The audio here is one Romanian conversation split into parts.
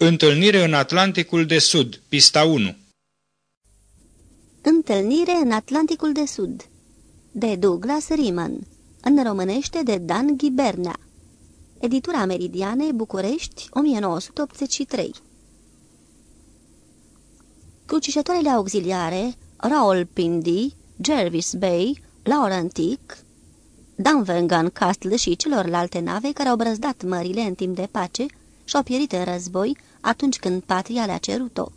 Întâlnire în Atlanticul de Sud, pista 1 Întâlnire în Atlanticul de Sud de Douglas Riemann În românește de Dan Ghibernea. Editura Meridiane, București, 1983 Crucișătoarele auxiliare Pindi, Jervis Bay, Laurentic, Dunvegan Castle și celorlalte nave care au brăzdat mările în timp de pace și-au pierit în război atunci când patria le-a cerut-o.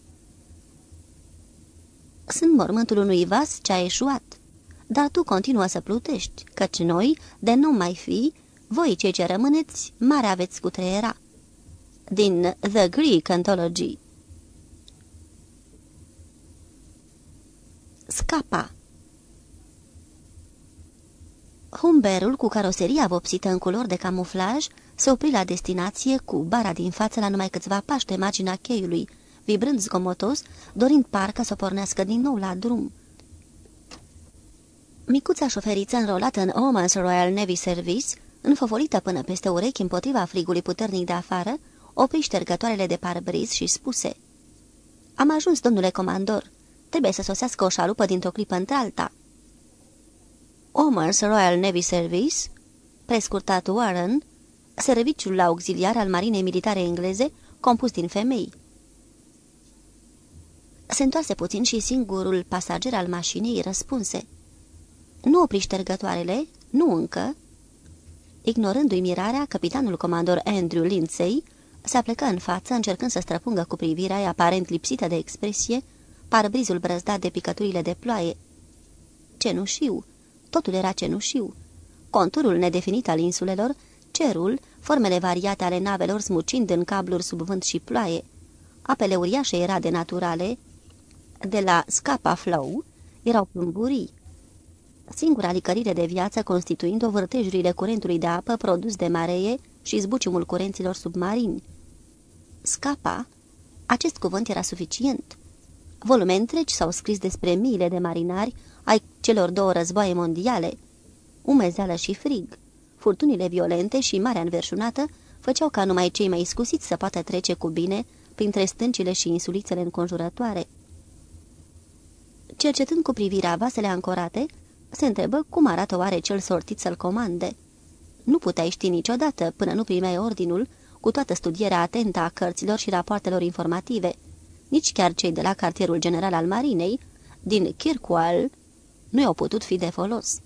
Sunt mormântul unui vas ce a eșuat, dar tu continuă să plutești, căci noi, de nu mai fi, voi cei ce rămâneți, mare aveți cu treiera. Din The Greek Anthology Scapa Humberul, cu caroseria vopsită în culori de camuflaj, se opri la destinație cu bara din față la numai câțiva pași de marginea cheiului, vibrând zgomotos, dorind parcă să pornească din nou la drum. Micuța șoferiță înrolată în Oman's Royal Navy Service, înfăvolită până peste urechi împotriva frigului puternic de afară, opri ștergătoarele de parbriz și spuse Am ajuns, domnule comandor. Trebuie să sosească o șalupă dintr-o clipă într-alta." Omer's Royal Navy Service, prescurtat Warren, serviciul auxiliar al Marinei Militare Engleze, compus din femei. Se întoarse puțin și singurul pasager al mașinii răspunse. Nu opri ștergătoarele? Nu încă?" Ignorându-i mirarea, capitanul comandor Andrew Lindsay se aplecă în față, încercând să străpungă cu privirea aparent lipsită de expresie, parbrizul brăzdat de picăturile de ploaie. Cenușiu, totul era cenușiu. Conturul nedefinit al insulelor, cerul, formele variate ale navelor smucind în cabluri sub vânt și ploaie. Apele uriașe era de naturale, de la Scapa Flow, erau plumburii. Singura licărire de viață constituind-o vârtejurile curentului de apă produs de maree și zbuciumul curenților submarini. Scapa, acest cuvânt era suficient. Volume întregi s-au scris despre miile de marinari ai celor două războaie mondiale. Umezeală și frig, furtunile violente și marea înverșunată făceau ca numai cei mai scusiți să poată trece cu bine printre stâncile și insulițele înconjurătoare. Cercetând cu privirea vasele ancorate, se întrebă cum arată oare cel sortit să-l comande. Nu puteai ști niciodată, până nu primeai ordinul, cu toată studierea atentă a cărților și rapoartelor informative. Nici chiar cei de la cartierul general al marinei, din Kirkwall, nu i-au putut fi de folos.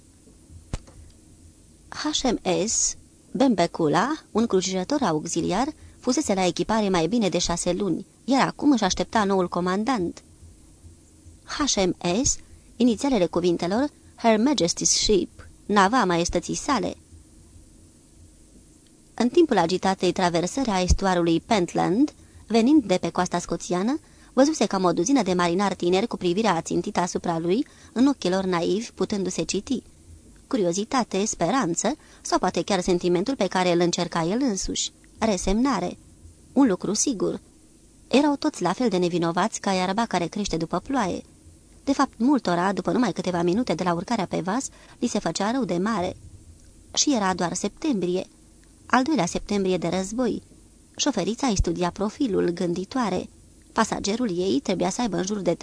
HMS Bembecula, un crucișător auxiliar, fusese la echipare mai bine de șase luni, iar acum își aștepta noul comandant. HMS, inițialele cuvintelor Her Majesty's Ship, nava maestății sale. În timpul agitatei traversări a estuarului Pentland, venind de pe coasta scoțiană, văzuse cam o duzină de marinari tineri cu privirea ațintită asupra lui, în ochii lor naivi, putându-se citi. Curiozitate, speranță, sau poate chiar sentimentul pe care îl încerca el însuși. Resemnare. Un lucru sigur. Erau toți la fel de nevinovați ca iarba care crește după ploaie. De fapt, multora, după numai câteva minute de la urcarea pe vas, li se făcea rău de mare. Și era doar septembrie. Al doilea septembrie de război. Șoferița îi studia profilul, gânditoare. Pasagerul ei trebuia să aibă în jur de 33-34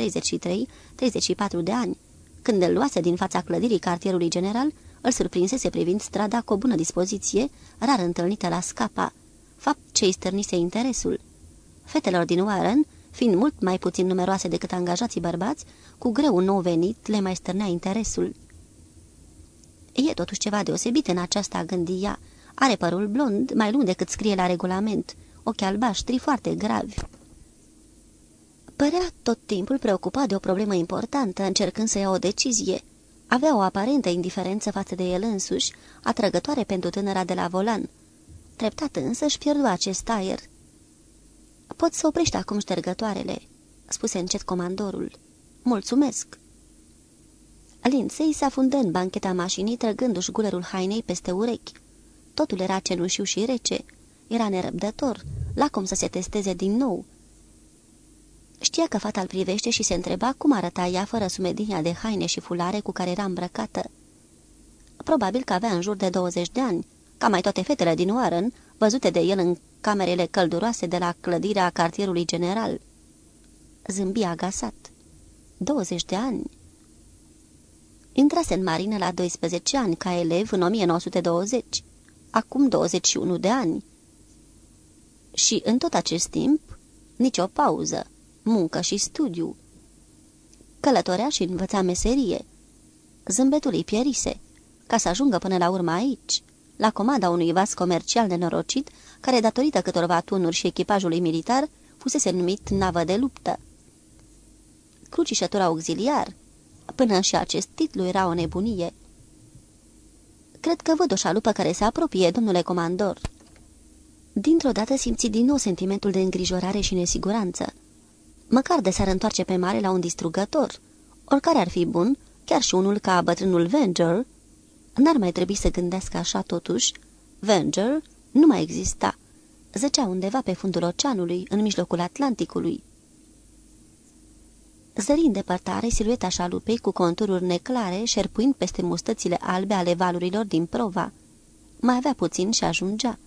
de ani. Când îl luase din fața clădirii cartierului general, îl surprinsese privind strada cu o bună dispoziție, rar întâlnită la scapa, fapt ce îi stârnise interesul. Fetelor din Warren, fiind mult mai puțin numeroase decât angajații bărbați, cu greu un nou venit le mai stârnea interesul. E totuși ceva deosebit în aceasta, gândia. Are părul blond, mai lung decât scrie la regulament, ochi albaștri foarte gravi. Părea tot timpul preocupat de o problemă importantă, încercând să ia o decizie. Avea o aparentă indiferență față de el însuși, atrăgătoare pentru tânăra de la volan. Treptat însă își pierdu acest aer. Poți să oprești acum ștergătoarele," spuse încet comandorul. Mulțumesc." Lindsay se afundă în bancheta mașinii, trăgându-și gulerul hainei peste urechi. Totul era cenușiu și rece. Era nerăbdător, la cum să se testeze din nou. Știa că fata îl privește și se întreba cum arăta ea fără sumedinia de haine și fulare cu care era îmbrăcată. Probabil că avea în jur de 20 de ani, ca mai toate fetele din Warren, văzute de el în camerele călduroase de la clădirea cartierului general. Zâmbi agasat. 20 de ani. Intrase în marină la 12 ani ca elev în 1920, acum 21 de ani. Și în tot acest timp, nicio pauză, muncă și studiu. Călătorea și învăța meserie. Zâmbetul îi pierise, ca să ajungă până la urmă aici, la comanda unui vas comercial nenorocit, care, datorită câtorva tunuri și echipajului militar, fusese numit navă de luptă. Crucișător auxiliar, până și acest titlu era o nebunie. Cred că văd o șalupă care se apropie, domnule comandor." Dintr-o dată simți din nou sentimentul de îngrijorare și nesiguranță. Măcar de s-ar întoarce pe mare la un distrugător, oricare ar fi bun, chiar și unul ca bătrânul Venger, n-ar mai trebui să gândească așa totuși. Venger nu mai exista. Zăcea undeva pe fundul oceanului, în mijlocul Atlanticului. Zări în depărtare silueta șalupei cu contururi neclare, șerpuind peste mustățile albe ale valurilor din prova. Mai avea puțin și ajungea.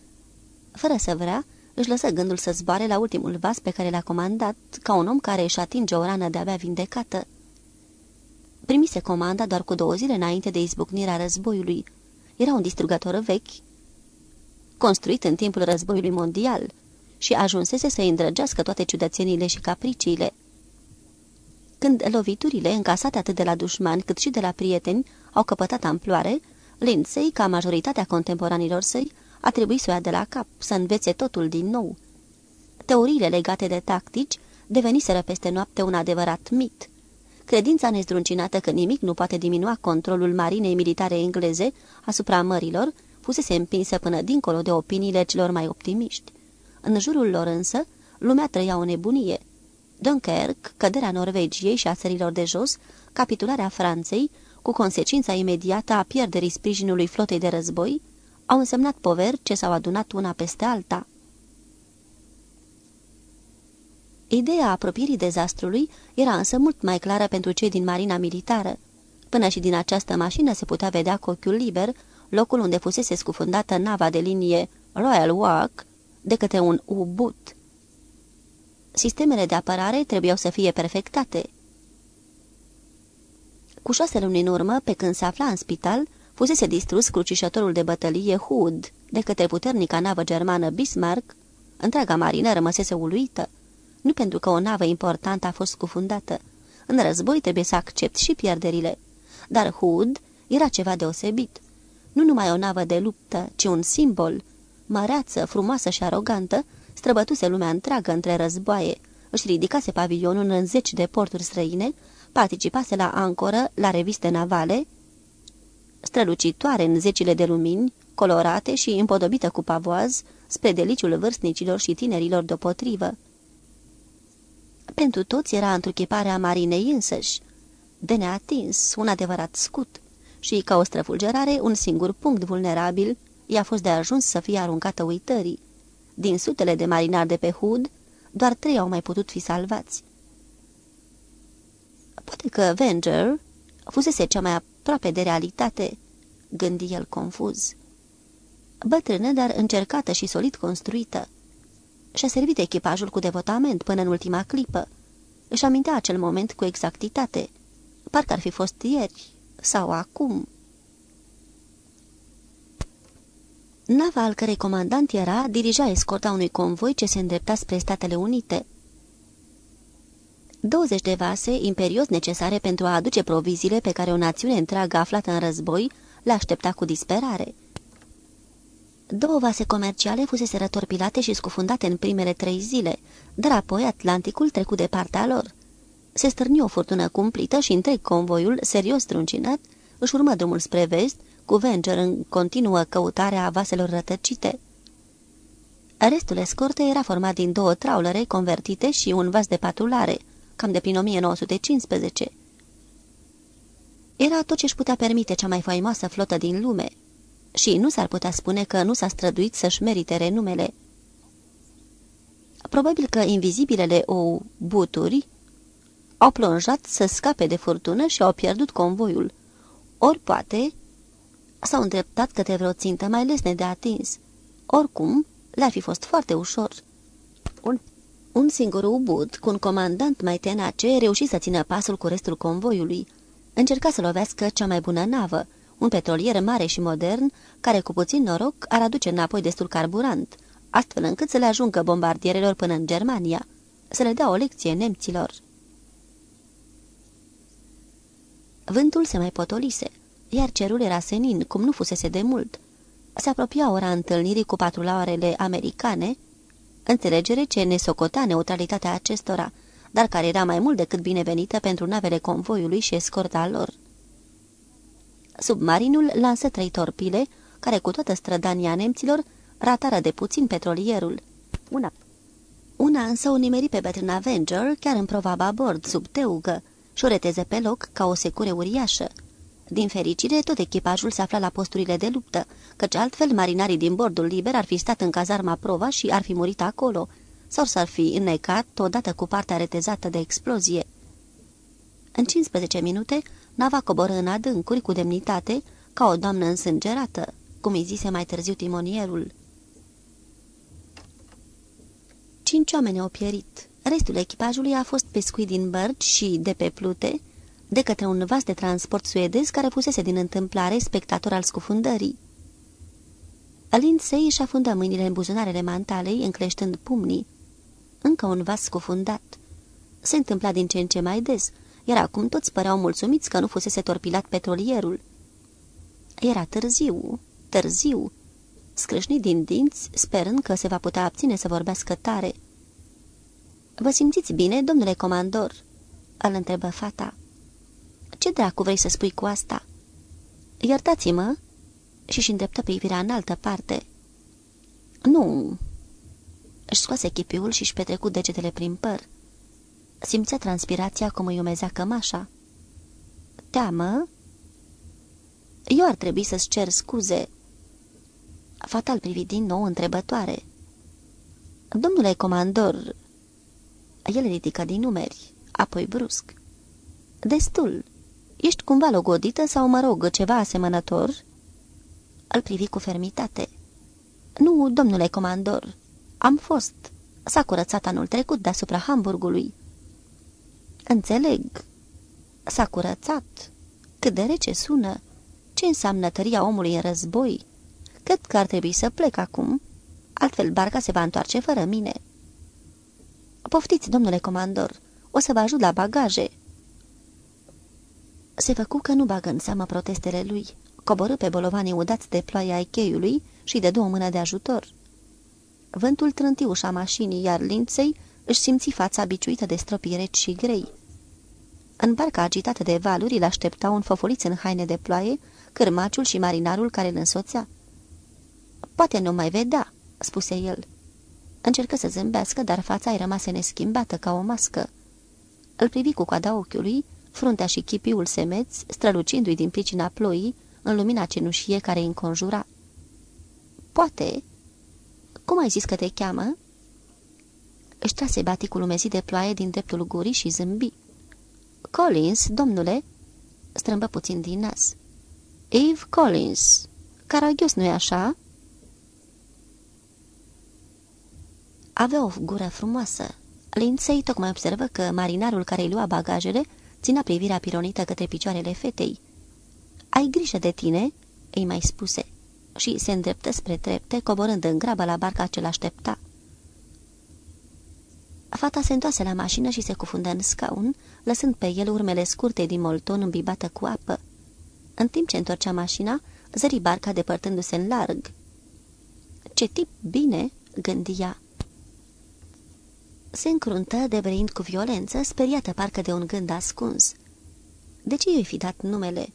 Fără să vrea, își lăsă gândul să zboare la ultimul vas pe care l-a comandat, ca un om care își atinge o rană de-abia vindecată. Primise comanda doar cu două zile înainte de izbucnirea războiului. Era un distrugător vechi, construit în timpul războiului mondial, și ajunsese să îndrăgească toate ciudățenile și capriciile. Când loviturile, încasate atât de la dușmani cât și de la prieteni, au căpătat amploare, Lindsay, ca majoritatea contemporanilor săi, a trebuit să o ia de la cap, să învețe totul din nou. Teoriile legate de tactici deveniseră peste noapte un adevărat mit. Credința nezdruncinată că nimic nu poate diminua controlul marinei militare engleze asupra mărilor fusese împinsă până dincolo de opiniile celor mai optimiști. În jurul lor însă, lumea trăia o nebunie. Dunkerque, căderea Norvegiei și a țărilor de jos, capitularea Franței, cu consecința imediată a pierderii sprijinului flotei de război, au însemnat poveri ce s-au adunat una peste alta. Ideea apropierii dezastrului era însă mult mai clară pentru cei din marina militară. Până și din această mașină se putea vedea cu ochiul liber locul unde fusese scufundată nava de linie Royal Walk de către un U-boot. Sistemele de apărare trebuiau să fie perfectate. Cu șase luni în urmă, pe când se afla în spital, fusese distrus crucișătorul de bătălie Hood de către puternica navă germană Bismarck, întreaga marină rămăsese uluită. Nu pentru că o navă importantă a fost scufundată. În război trebuie să accept și pierderile. Dar Hood era ceva deosebit. Nu numai o navă de luptă, ci un simbol. Măreață, frumoasă și arogantă, străbătuse lumea întreagă între războaie, își ridicase pavilionul în zeci de porturi străine, participase la ancoră, la reviste navale, strălucitoare în zecile de lumini, colorate și împodobită cu pavoaz, spre deliciul vârstnicilor și tinerilor deopotrivă. Pentru toți era întruchiparea marinei însăși, de neatins, un adevărat scut, și, ca o străfulgerare, un singur punct vulnerabil i-a fost de ajuns să fie aruncată uitării. Din sutele de marinari de pe Hud, doar trei au mai putut fi salvați. Poate că Venger fusese cea mai aproape de realitate, gândi el confuz. Bătrână, dar încercată și solid construită. Și-a servit echipajul cu devotament până în ultima clipă. Își amintea acel moment cu exactitate. Parcă ar fi fost ieri sau acum. Nava al cărei comandant era dirija escorta unui convoi ce se îndrepta spre Statele Unite. 20 de vase, imperios necesare pentru a aduce proviziile pe care o națiune întreagă aflată în război le aștepta cu disperare. Două vase comerciale fusese rătorpilate și scufundate în primele trei zile, dar apoi Atlanticul trecut de partea lor. Se stârni o furtună cumplită și întreg convoiul, serios truncinat, își urmă drumul spre vest, cu Venger în continuă căutare a vaselor rătăcite. Restul escortei era format din două traulere convertite și un vas de patrulare, cam de prin 1915. Era tot ce își putea permite cea mai faimoasă flotă din lume și nu s-ar putea spune că nu s-a străduit să-și merite renumele. Probabil că invizibilele o buturi au plonjat să scape de furtună și au pierdut convoiul. Ori poate s-au îndreptat către vreo țintă mai lesne de atins. Oricum, le-ar fi fost foarte ușor. Un, un singur ubud, cu un comandant mai tenace, reuși să țină pasul cu restul convoiului. Încerca să lovească cea mai bună navă, un petrolier mare și modern, care cu puțin noroc ar aduce înapoi destul carburant, astfel încât să le ajungă bombardierelor până în Germania, să le dea o lecție nemților. Vântul se mai potolise, iar cerul era senin, cum nu fusese de mult. Se apropia ora întâlnirii cu patrulaorele americane, înțelegere ce ne socota neutralitatea acestora, dar care era mai mult decât binevenită pentru navele convoiului și escorta lor. Submarinul lansă trei torpile, care cu toată strădania nemților ratară de puțin petrolierul. Una. Una însă o nimeri pe Baton Avenger chiar în provaba bord, sub teugă, și o reteze pe loc ca o secure uriașă. Din fericire, tot echipajul se afla la posturile de luptă, căci altfel marinarii din bordul liber ar fi stat în cazarma prova și ar fi murit acolo, sau s-ar fi înnecat odată cu partea retezată de explozie. În 15 minute, nava coboră în adâncuri cu demnitate, ca o doamnă însângerată, cum îi zise mai târziu timonierul. Cinci oameni au pierit. Restul echipajului a fost pescuit din bărci și de pe plute, de către un vas de transport suedez care fusese din întâmplare spectator al scufundării. Lindsay își afundă mâinile în buzunarele mantalei, încleștând pumnii. Încă un vas scufundat. Se întâmpla din ce în ce mai des, iar acum toți păreau mulțumiți că nu fusese torpilat petrolierul. Era târziu, târziu, scrâșnit din dinți, sperând că se va putea abține să vorbească tare. Vă simțiți bine, domnule comandor?" îl întrebă fata. Ce dracu vrei să spui cu asta?" Iertați-mă!" și-și îndreptă privirea în altă parte. Nu!" Își scoase chipiul și-și petrecut degetele prin păr. Simțea transpirația cum îi umezea cămașa. Teamă? Eu ar trebui să-ți cer scuze." Fatal privi din nou întrebătoare. Domnule comandor, el ridică din numeri, apoi brusc. Destul. Ești cumva logodită sau, mă rog, ceva asemănător?" Îl privi cu fermitate. Nu, domnule comandor, am fost. S-a curățat anul trecut deasupra Hamburgului." Înțeleg. S-a curățat. Cât de rece sună. Ce înseamnă tăria omului în război? Cred că ar trebui să plec acum. Altfel barca se va întoarce fără mine." Poftiți, domnule comandor, o să vă ajut la bagaje." Se făcu că nu bagă în seamă protestele lui, coborâ pe bolovanii udați de ploaia ai cheiului și de două mână de ajutor. Vântul trânti ușa mașinii, iar linței își simți fața biciuită de stropii reci și grei. În barca agitată de valuri îl aștepta un fofoliț în haine de ploaie, cârmaciul și marinarul care îl însoțea. Poate nu mai vedea," spuse el. Încercă să zâmbească, dar fața îi rămase neschimbată ca o mască. Îl privi cu coada ochiului, fruntea și chipiul semeț, strălucindu-i din pricina ploii, în lumina cenușie care îi înconjura. Poate. Cum ai zis că te cheamă?" Își trase baticul umezit de ploaie din dreptul gurii și zâmbi. Collins, domnule?" strâmbă puțin din nas. Eve Collins. Caragios, nu-i așa?" Avea o gură frumoasă. Lindsay tocmai observă că marinarul care îi lua bagajele ținea privirea pironită către picioarele fetei. Ai grijă de tine?" îi mai spuse și se îndreptă spre trepte, coborând în grabă la barca ce l-aștepta. Fata se întoase la mașină și se cufundă în scaun, lăsând pe el urmele scurte din molton îmbibată cu apă. În timp ce întorcea mașina, zări barca depărtându-se în larg. Ce tip bine!" gândia se încruntă, devreind cu violență, speriată parcă de un gând ascuns. De ce i-ai fi dat numele?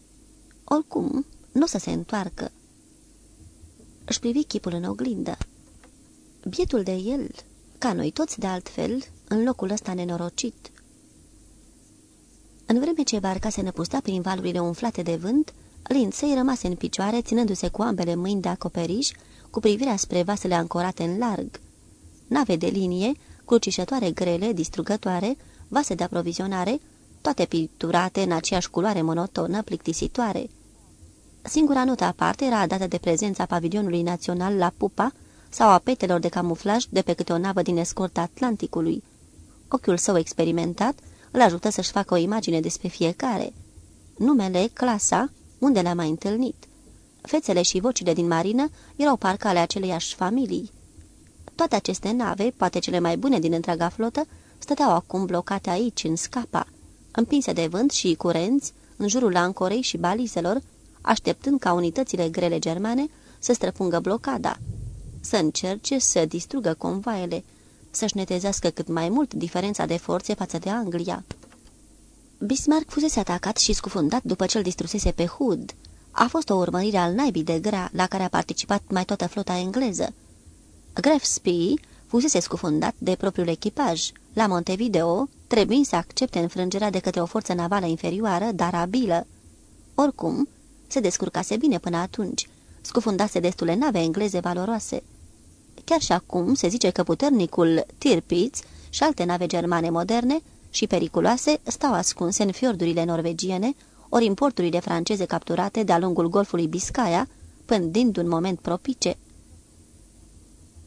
Oricum, nu o să se întoarcă. Își privi chipul în oglindă. Bietul de el, ca noi toți de altfel, în locul ăsta nenorocit. În vreme ce barca se năpusta prin valurile umflate de vânt, Lindsay rămase în picioare, ținându-se cu ambele mâini de acoperiș, cu privirea spre vasele ancorate în larg. Nave de linie, crucișătoare grele, distrugătoare, vase de aprovizionare, toate picturate în aceeași culoare monotonă, plictisitoare. Singura notă aparte era dată de prezența pavilionului național la Pupa, sau a petelor de camuflaj de pe câte o navă din escorta Atlanticului. Ochiul său experimentat îl ajută să-și facă o imagine despre fiecare. Numele, clasa, unde le-a mai întâlnit. Fețele și vocile din marină erau parcă ale aceleiași familii. Toate aceste nave, poate cele mai bune din întreaga flotă, stăteau acum blocate aici, în scapa, împinse de vânt și curenți, în jurul ancorei și balizelor, așteptând ca unitățile grele germane să străpungă blocada, să încerce să distrugă convoaiele, să-și netezească cât mai mult diferența de forțe față de Anglia. Bismarck fusese atacat și scufundat după ce îl distrusese pe Hood. A fost o urmărire al naibii de grea, la care a participat mai toată flota engleză. Graf Spee fusese scufundat de propriul echipaj. La Montevideo, trebuie să accepte înfrângerea de către o forță navală inferioară, dar abilă. Oricum, se descurcase bine până atunci. Scufundase destule nave engleze valoroase. Chiar și acum se zice că puternicul Tirpitz și alte nave germane moderne și periculoase stau ascunse în fiordurile norvegiene, ori importurile franceze capturate de-a lungul golfului Biscaya, pândind un moment propice.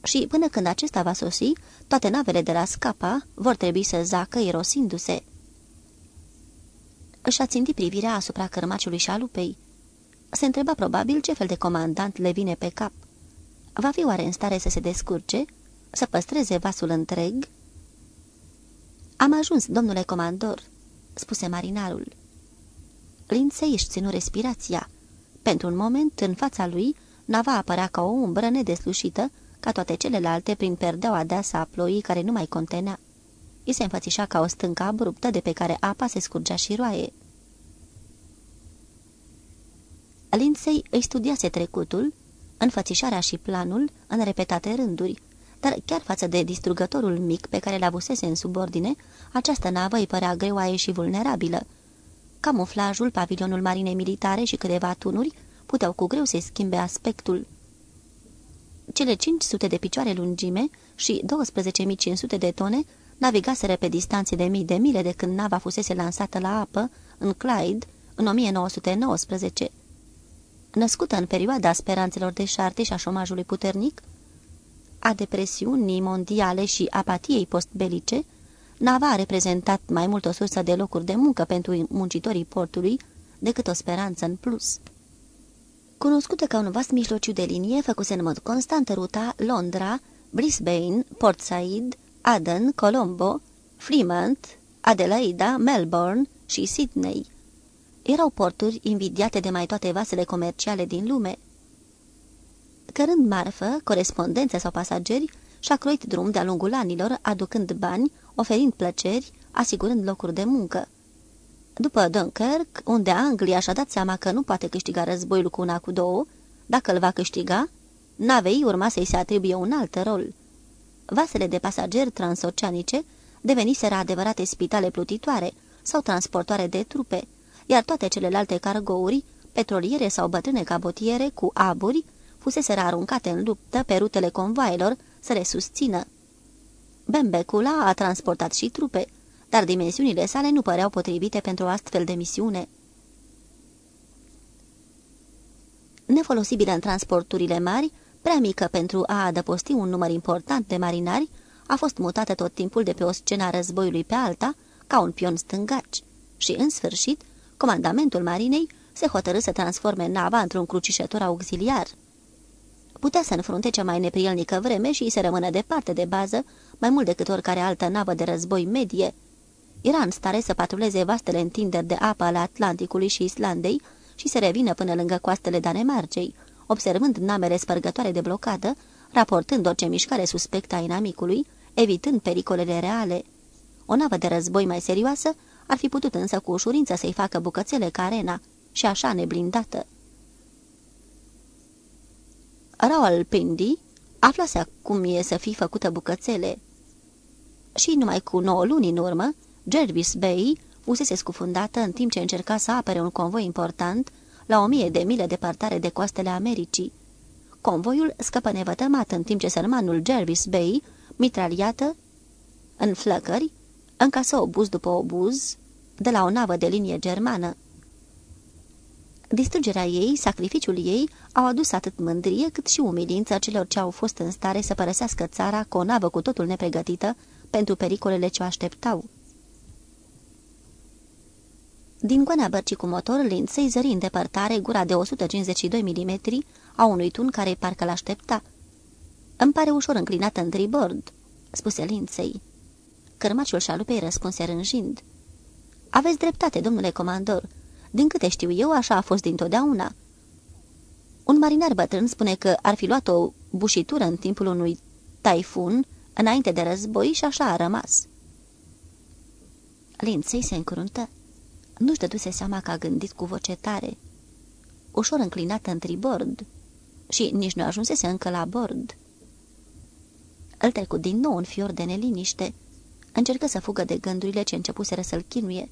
Și până când acesta va sosi, toate navele de la Scapa vor trebui să zacă irosindu-se. Își a țintit privirea asupra cărmaciului șalupei. Se întreba probabil ce fel de comandant le vine pe cap. Va fi oare în stare să se descurce, să păstreze vasul întreg? Am ajuns, domnule comandor," spuse marinarul. Linței își ținu respirația. Pentru un moment, în fața lui, nava apărea ca o umbră nedeslușită, ca toate celelalte prin perdeaua deasă a ploii care nu mai contenea. I se înfățișa ca o stâncă abruptă de pe care apa se scurgea și roaie. Linței îi studiase trecutul, înfățișarea și planul în repetate rânduri, dar chiar față de distrugătorul mic pe care l avusese în subordine, această navă îi părea greoaie și vulnerabilă. Camuflajul, pavilionul marinei militare și câteva tunuri puteau cu greu să-i schimbe aspectul. Cele 500 de picioare lungime și 12.500 de tone navigaseră pe distanțe de mii de mile de când nava fusese lansată la apă, în Clyde, în 1919. Născută în perioada speranțelor de șarte și a șomajului puternic, a depresiunii mondiale și apatiei postbelice, nava a reprezentat mai mult o sursă de locuri de muncă pentru muncitorii portului decât o speranță în plus. Cunoscută ca un vas mijlociu de linie, făcuse în mod constant ruta Londra, Brisbane, Port Said, Aden, Colombo, Fremont, Adelaida, Melbourne și Sydney. Erau porturi invidiate de mai toate vasele comerciale din lume. Cărând marfă, corespondențe sau pasageri, și-a croit drum de-a lungul anilor, aducând bani, oferind plăceri, asigurând locuri de muncă. După Dunkirk, unde Anglia și-a dat seama că nu poate câștiga războiul cu una cu două, dacă îl va câștiga, navei urma să-i se atribuie un alt rol. Vasele de pasageri transoceanice deveniseră adevărate spitale plutitoare sau transportoare de trupe, iar toate celelalte cargouri, petroliere sau bătrâne cabotiere cu aburi, fuseseră aruncate în luptă pe rutele convoaelor să le susțină. Bembecula a transportat și trupe, dar dimensiunile sale nu păreau potrivite pentru o astfel de misiune. Nefolosibilă în transporturile mari, prea mică pentru a adăposti un număr important de marinari, a fost mutată tot timpul de pe o scenă a războiului pe alta, ca un pion stângaci. Și, în sfârșit, comandamentul marinei se hotărâ să transforme nava într-un crucișător auxiliar. Putea să înfrunte cea mai neprielnică vreme și să rămână departe de bază, mai mult decât oricare altă navă de război medie. Era în stare să patruleze vastele întinderi de apă ale Atlanticului și Islandei și să revină până lângă coastele Danemarcei, observând namele spărgătoare de blocadă, raportând orice mișcare suspectă a inamicului, evitând pericolele reale. O navă de război mai serioasă ar fi putut însă cu ușurință să-i facă bucățele ca arena și așa neblindată. Rawalpindi aflase cum e să fie făcută bucățele. Și numai cu nouă luni în urmă, Jervis Bay fusese scufundată în timp ce încerca să apere un convoi important la o mie de mile departare de coastele Americii. Convoiul scăpă nevătămat în timp ce sărmanul Jervis Bay, mitraliată, în flăcări, încasă obuz după obuz de la o navă de linie germană. Distrugerea ei, sacrificiul ei, au adus atât mândrie cât și umilință celor ce au fost în stare să părăsească țara cu o navă cu totul nepregătită pentru pericolele ce o așteptau. Din goana bărcii cu motor, Lindsay zări în depărtare gura de 152 mm a unui tun care parcă l-aștepta. Îmi pare ușor înclinată în tribord," spuse Lindsay. Cărmaciul șalupei răspunse rânjind. Aveți dreptate, domnule comandor. Din câte știu eu, așa a fost dintotdeauna." Un marinar bătrân spune că ar fi luat o bușitură în timpul unui taifun înainte de război și așa a rămas. Lindsay se încruntă. Nu-și dăduse seama că a gândit cu voce tare. Ușor înclinată în tribord și nici nu ajunsese încă la bord. Îl trecut din nou în fior de neliniște. Încercă să fugă de gândurile ce începuseră să-l chinuie.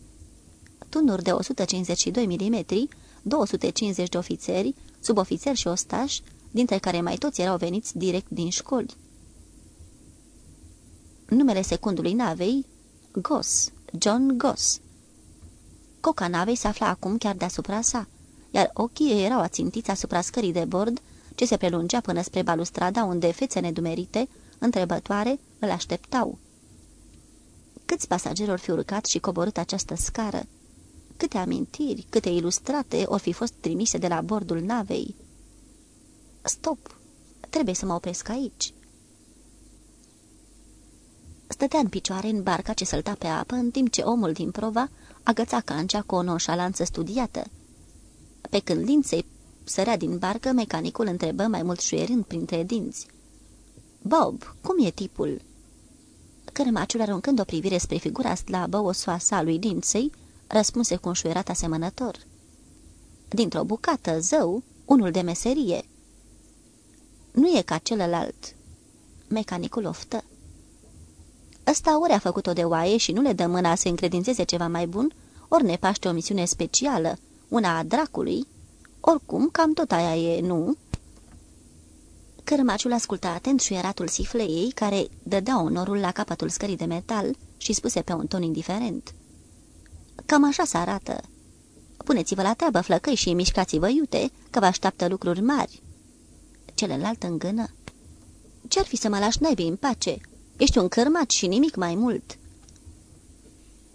Tunuri de 152 mm, 250 de ofițeri, subofițeri și ostași, dintre care mai toți erau veniți direct din școli. Numele secundului navei, Goss, John Goss. Coca navei se afla acum chiar deasupra sa, iar ochii erau ațintiți asupra scării de bord, ce se prelungea până spre balustrada unde fețe nedumerite, întrebătoare, îl așteptau. Câți pasageri fi urcat și coborât această scară? Câte amintiri, câte ilustrate or fi fost trimise de la bordul navei? Stop! Trebuie să mă opresc aici. Stătea în picioare în barca ce sălta pe apă, în timp ce omul din prova agăța cancea cu o nonșalanță studiată. Pe când linței sărea din barcă, mecanicul întrebă mai mult șuierând printre dinți. Bob, cum e tipul?" Cărmaciul, aruncând o privire spre figura slabă, osoasă a lui Linței, răspunse cu un șuierat asemănător. Dintr-o bucată, zău, unul de meserie." Nu e ca celălalt." Mecanicul oftă. Ăsta ori a făcut-o de oaie și nu le dă mâna să încredințeze ceva mai bun, ori ne paște o misiune specială, una a dracului. Oricum, cam tot aia e, nu?" Cărmaciul asculta atent șuieratul sifleei, care dădea onorul la capătul scării de metal și spuse pe un ton indiferent. Cam așa se arată. Puneți-vă la treabă, flăcăi, și mișcați-vă iute, că vă așteaptă lucruri mari." Celălalt îngână. Ce-ar fi să mă lași naibii în pace? Ești un cărmac și nimic mai mult."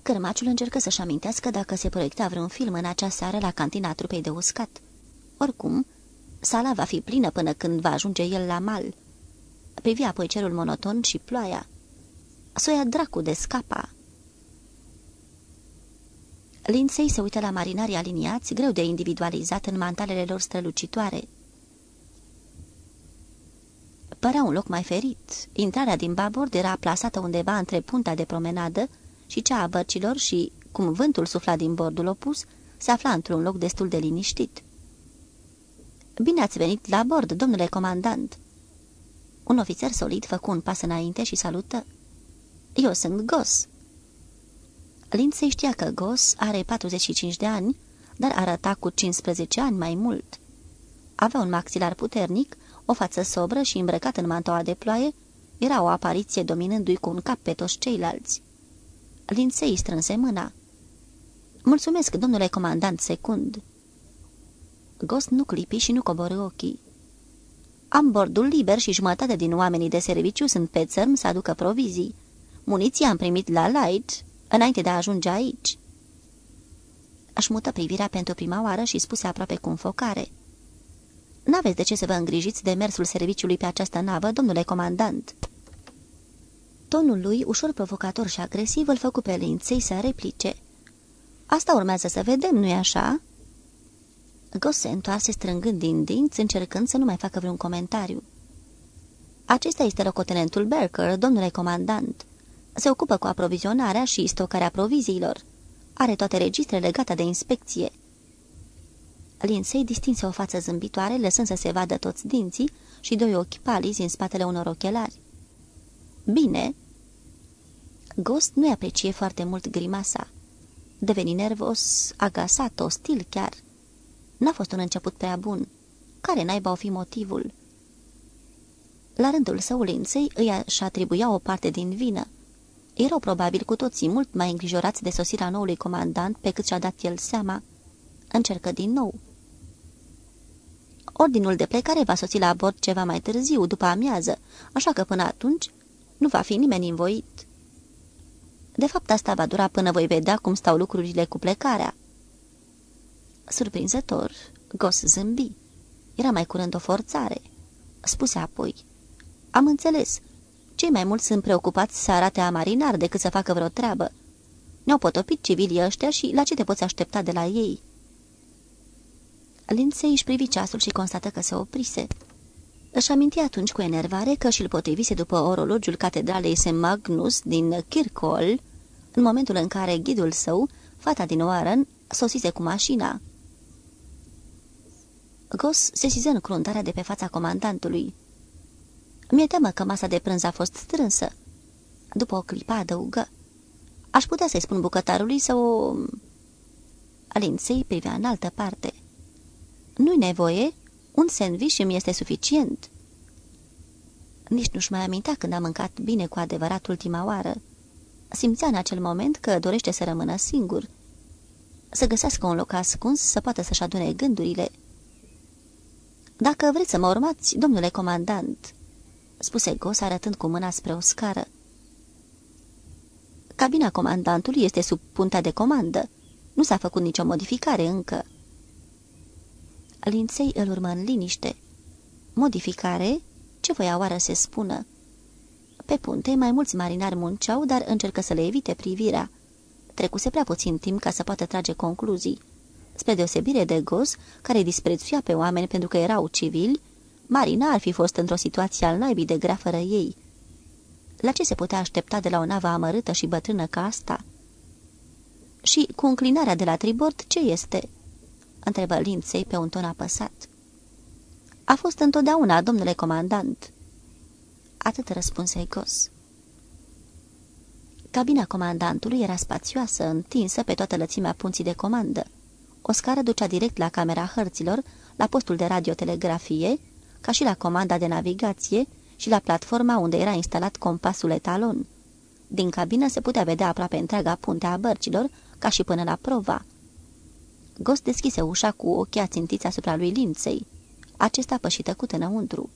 Cărmaciul încercă să-și amintească dacă se proiecta vreun film în acea seară la cantina trupei de uscat. Oricum, sala va fi plină până când va ajunge el la mal. Privi apoi cerul monoton și ploaia. Soia dracu de scapa. Lindsay se uită la marinarii aliniați, greu de individualizat în mantalele lor strălucitoare. Părea un loc mai ferit. Intrarea din babord era plasată undeva între punta de promenadă și cea a bărcilor și, cum vântul sufla din bordul opus, se afla într-un loc destul de liniștit. Bine ați venit la bord, domnule comandant!" Un ofițer solid făcu un pas înainte și salută. Eu sunt Gos." Lindsay știa că Gos are 45 de ani, dar arăta cu 15 ani mai mult. Avea un maxilar puternic, o față sobră și îmbrăcat în mantoa de ploaie, era o apariție dominându-i cu un cap pe toți ceilalți. Lindsay strânse mâna. Mulțumesc, domnule comandant secund." Ghost nu clipi și nu coborâ ochii. Am bordul liber și jumătate din oamenii de serviciu sunt pe țărm să aducă provizii. Muniția am primit la Light, înainte de a ajunge aici." Aș mută privirea pentru prima oară și spuse aproape cu înfocare. N-aveți de ce să vă îngrijiți de mersul serviciului pe această navă, domnule comandant." Tonul lui, ușor provocator și agresiv, îl făcu pe linței să replice. Asta urmează să vedem, nu-i așa?" Gos se întoarse strângând din dinți, încercând să nu mai facă vreun comentariu. Acesta este locotenentul Berker, domnule comandant. Se ocupă cu aprovizionarea și stocarea proviziilor. Are toate registrele gata de inspecție. Linsei distinse o față zâmbitoare, lăsând să se vadă toți dinții și doi ochi palizi în spatele unor ochelari. Bine." Ghost nu-i aprecie foarte mult grimasa. Deveni nervos, agasat, ostil chiar. N-a fost un început prea bun. Care naiba o fi motivul? La rândul său, Lindsay îi și atribuia o parte din vină. Erau probabil cu toții mult mai îngrijorați de sosirea noului comandant pe cât și-a dat el seama. Încercă din nou. Ordinul de plecare va sosi la bord ceva mai târziu, după amiază, așa că până atunci nu va fi nimeni învoit. De fapt, asta va dura până voi vedea cum stau lucrurile cu plecarea. Surprinzător, Gos zâmbi. Era mai curând o forțare. Spuse apoi. Am înțeles. Cei mai mulți sunt preocupați să arate a marinar decât să facă vreo treabă. Ne-au potopit civilii ăștia și la ce te poți aștepta de la ei?" Lindsay își privi ceasul și constată că se oprise. Își aminti atunci cu enervare că și-l potrivise după orologiul catedralei St. Magnus din Kirkall, în momentul în care ghidul său, fata din Warren, sosise cu mașina. Gos se siză în cruntarea de pe fața comandantului. Mi-e teamă că masa de prânz a fost strânsă. După o clipă adăugă. Aș putea să-i spun bucătarului să o... Lindsay privea în altă parte. Nu-i nevoie? Un sandwich îmi este suficient." Nici nu-și mai amintea când a mâncat bine cu adevărat ultima oară. Simțea în acel moment că dorește să rămână singur, să găsească un loc ascuns, să poată să-și adune gândurile. Dacă vreți să mă urmați, domnule comandant," spuse Gos arătând cu mâna spre o scară. Cabina comandantului este sub punta de comandă. Nu s-a făcut nicio modificare încă." Linței îl urmă în liniște. Modificare? Ce voia oară să spună? Pe punte, mai mulți marinari munceau, dar încercă să le evite privirea. Trecuse prea puțin timp ca să poată trage concluzii. Spre deosebire de Goz, care disprețuia pe oameni pentru că erau civili, Marina ar fi fost într-o situație al naibii de grea fără ei. La ce se putea aștepta de la o navă amărâtă și bătrână ca asta? Și cu înclinarea de la tribord, ce este?" întrebă Linței pe un ton apăsat. A fost întotdeauna, domnule comandant." Atât răspunse Gos. Cabina comandantului era spațioasă, întinsă pe toată lățimea punții de comandă. O scară ducea direct la camera hărților, la postul de radiotelegrafie, ca și la comanda de navigație și la platforma unde era instalat compasul etalon. Din cabină se putea vedea aproape întreaga punte a bărcilor, ca și până la prova. Gos deschise ușa cu ochii ațintiți asupra lui Linței. Acesta păși tăcut înăuntru.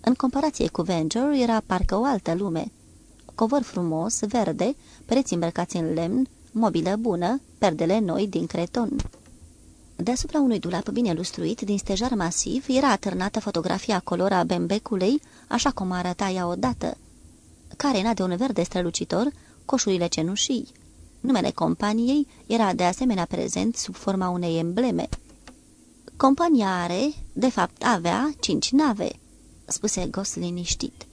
În comparație cu Venger, era parcă o altă lume. Covor frumos, verde, pereți îmbrăcați în lemn, mobilă bună, perdele noi din creton. Deasupra unui dulap bine lustruit, din stejar masiv, era atârnată fotografia color a bembecului, așa cum arăta ea odată. Carena de un verde strălucitor, coșurile cenușii. Numele companiei era de asemenea prezent sub forma unei embleme. Compania are, de fapt avea, cinci nave, spuse Gos liniștit.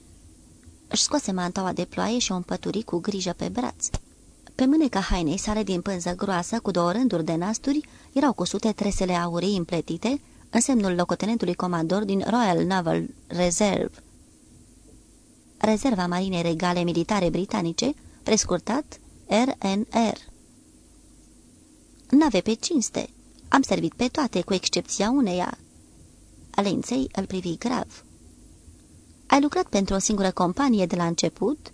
Își scoase mantaua de ploaie și o împături cu grijă pe braț. Pe mâneca hainei sale din pânză groasă, cu două rânduri de nasturi, erau cusute tresele aurii împletite, în semnul locotenentului comandor din Royal Naval Reserve. Rezerva Marinei Regale Militare Britanice, prescurtat RNR. Nave pe cinste. Am servit pe toate, cu excepția uneia. Alenței îl privi grav. Ai lucrat pentru o singură companie de la început?"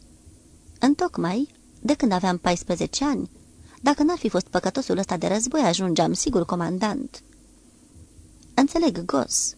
Întocmai, de când aveam 14 ani. Dacă n-ar fi fost păcătosul ăsta de război, ajungeam sigur comandant." Înțeleg, Gos.